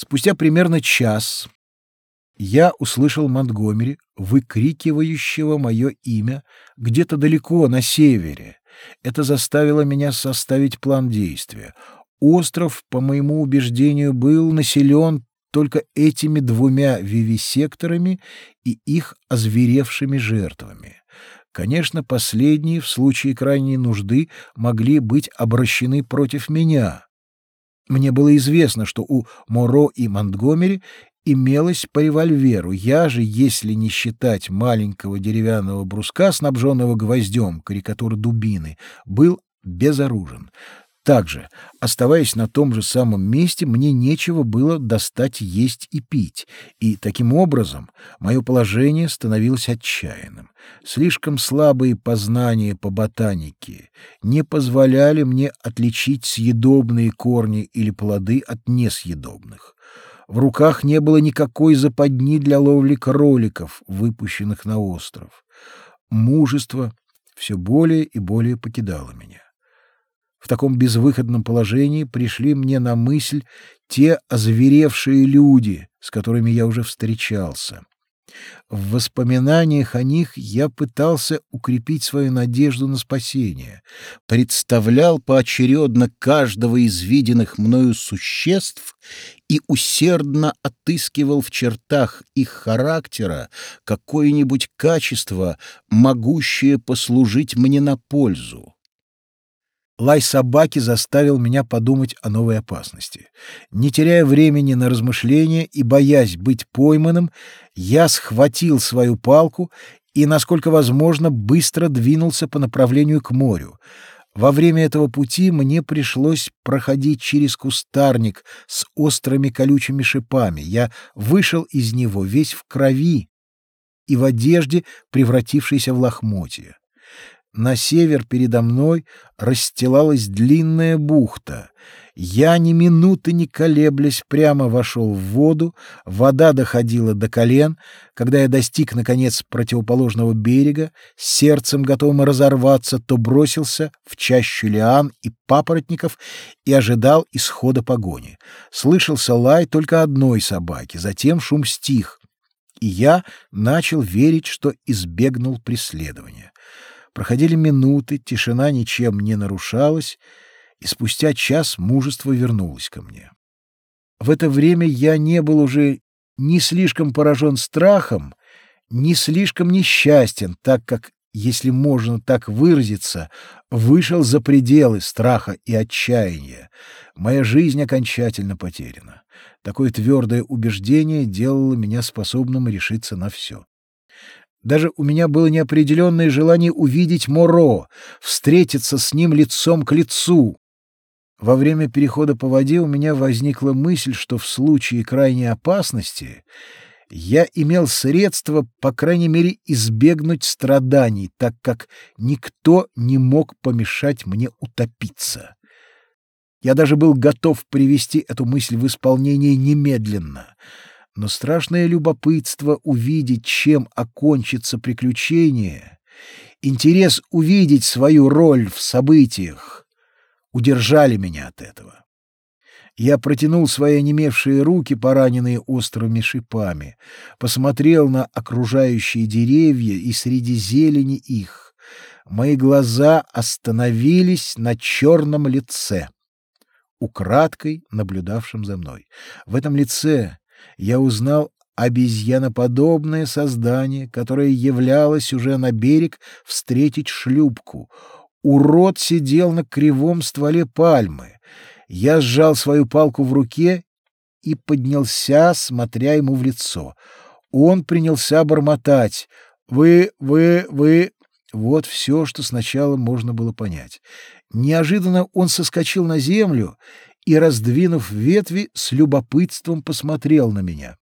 Спустя примерно час я услышал Монтгомери, выкрикивающего мое имя где-то далеко на севере. Это заставило меня составить план действия. Остров, по моему убеждению, был населен только этими двумя вивисекторами и их озверевшими жертвами. Конечно, последние в случае крайней нужды могли быть обращены против меня. Мне было известно, что у Моро и Монтгомери имелось по револьверу. Я же, если не считать маленького деревянного бруска, снабженного гвоздем, карикатуры дубины, был безоружен. Также, оставаясь на том же самом месте, мне нечего было достать есть и пить, и таким образом мое положение становилось отчаянным. Слишком слабые познания по ботанике не позволяли мне отличить съедобные корни или плоды от несъедобных. В руках не было никакой западни для ловли кроликов, выпущенных на остров. Мужество все более и более покидало меня. В таком безвыходном положении пришли мне на мысль те озверевшие люди, с которыми я уже встречался. В воспоминаниях о них я пытался укрепить свою надежду на спасение, представлял поочередно каждого из виденных мною существ и усердно отыскивал в чертах их характера какое-нибудь качество, могущее послужить мне на пользу. Лай собаки заставил меня подумать о новой опасности. Не теряя времени на размышления и боясь быть пойманным, я схватил свою палку и, насколько возможно, быстро двинулся по направлению к морю. Во время этого пути мне пришлось проходить через кустарник с острыми колючими шипами. Я вышел из него весь в крови и в одежде, превратившейся в лохмотья. На север передо мной расстилалась длинная бухта. Я ни минуты не колеблясь прямо вошел в воду, вода доходила до колен. Когда я достиг, наконец, противоположного берега, сердцем готовым разорваться, то бросился в чащу лиан и папоротников и ожидал исхода погони. Слышался лай только одной собаки, затем шум стих, и я начал верить, что избегнул преследования. Проходили минуты, тишина ничем не нарушалась, и спустя час мужество вернулось ко мне. В это время я не был уже ни слишком поражен страхом, ни слишком несчастен, так как, если можно так выразиться, вышел за пределы страха и отчаяния. Моя жизнь окончательно потеряна. Такое твердое убеждение делало меня способным решиться на все. Даже у меня было неопределенное желание увидеть Моро, встретиться с ним лицом к лицу. Во время перехода по воде у меня возникла мысль, что в случае крайней опасности я имел средства, по крайней мере, избегнуть страданий, так как никто не мог помешать мне утопиться. Я даже был готов привести эту мысль в исполнение немедленно — но страшное любопытство увидеть, чем окончится приключение, интерес увидеть свою роль в событиях, удержали меня от этого. Я протянул свои онемевшие руки, пораненные острыми шипами, посмотрел на окружающие деревья и среди зелени их. Мои глаза остановились на черном лице, украдкой наблюдавшем за мной. В этом лице я узнал обезьяноподобное создание, которое являлось уже на берег встретить шлюпку. Урод сидел на кривом стволе пальмы. Я сжал свою палку в руке и поднялся, смотря ему в лицо. Он принялся бормотать. «Вы, вы, вы...» Вот все, что сначала можно было понять. Неожиданно он соскочил на землю и, раздвинув ветви, с любопытством посмотрел на меня.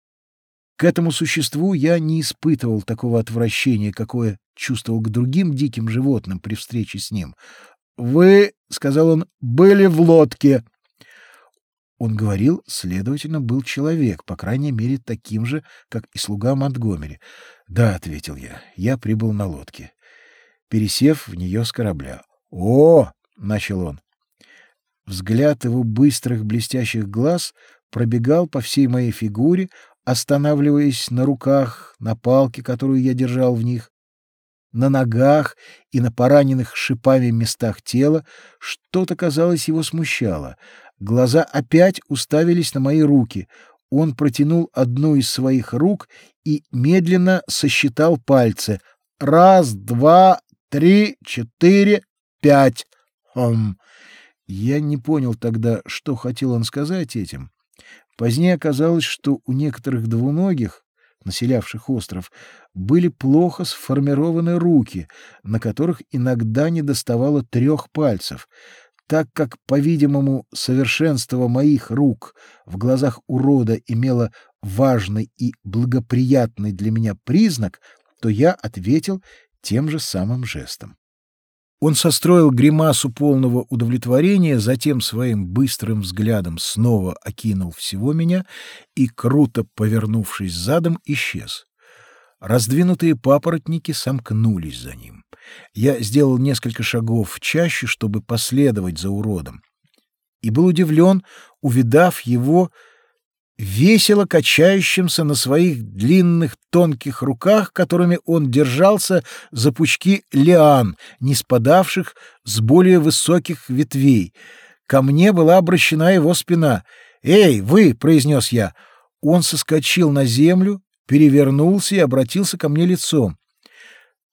К этому существу я не испытывал такого отвращения, какое чувствовал к другим диким животным при встрече с ним. «Вы, — сказал он, — были в лодке». Он говорил, следовательно, был человек, по крайней мере, таким же, как и слуга Монтгомери. «Да», — ответил я, — «я прибыл на лодке». Пересев в нее с корабля. «О!» — начал он. Взгляд его быстрых блестящих глаз пробегал по всей моей фигуре, останавливаясь на руках, на палке, которую я держал в них, на ногах и на пораненных шипами местах тела, что-то, казалось, его смущало. Глаза опять уставились на мои руки. Он протянул одну из своих рук и медленно сосчитал пальцы. Раз, два, три, четыре, пять. Хм. Я не понял тогда, что хотел он сказать этим. Позднее оказалось, что у некоторых двуногих, населявших остров, были плохо сформированы руки, на которых иногда недоставало трех пальцев. Так как, по-видимому, совершенство моих рук в глазах урода имело важный и благоприятный для меня признак, то я ответил тем же самым жестом. Он состроил гримасу полного удовлетворения, затем своим быстрым взглядом снова окинул всего меня и, круто повернувшись задом, исчез. Раздвинутые папоротники сомкнулись за ним. Я сделал несколько шагов чаще, чтобы последовать за уродом, и был удивлен, увидав его весело качающимся на своих длинных тонких руках, которыми он держался за пучки лиан, не спадавших с более высоких ветвей. Ко мне была обращена его спина. «Эй, вы!» — произнес я. Он соскочил на землю, перевернулся и обратился ко мне лицом.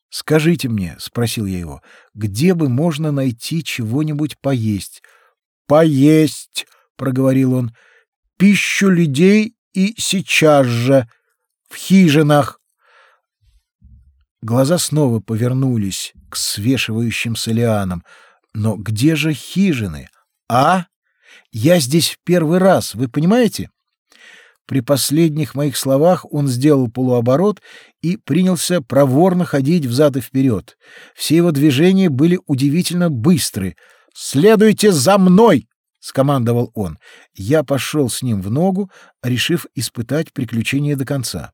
«Скажите мне», — спросил я его, — «где бы можно найти чего-нибудь поесть?» «Поесть!» — проговорил он пищу людей и сейчас же в хижинах. Глаза снова повернулись к свешивающимся лианам. Но где же хижины? А? Я здесь в первый раз, вы понимаете? При последних моих словах он сделал полуоборот и принялся проворно ходить взад и вперед. Все его движения были удивительно быстры. «Следуйте за мной!» — скомандовал он. Я пошел с ним в ногу, решив испытать приключение до конца.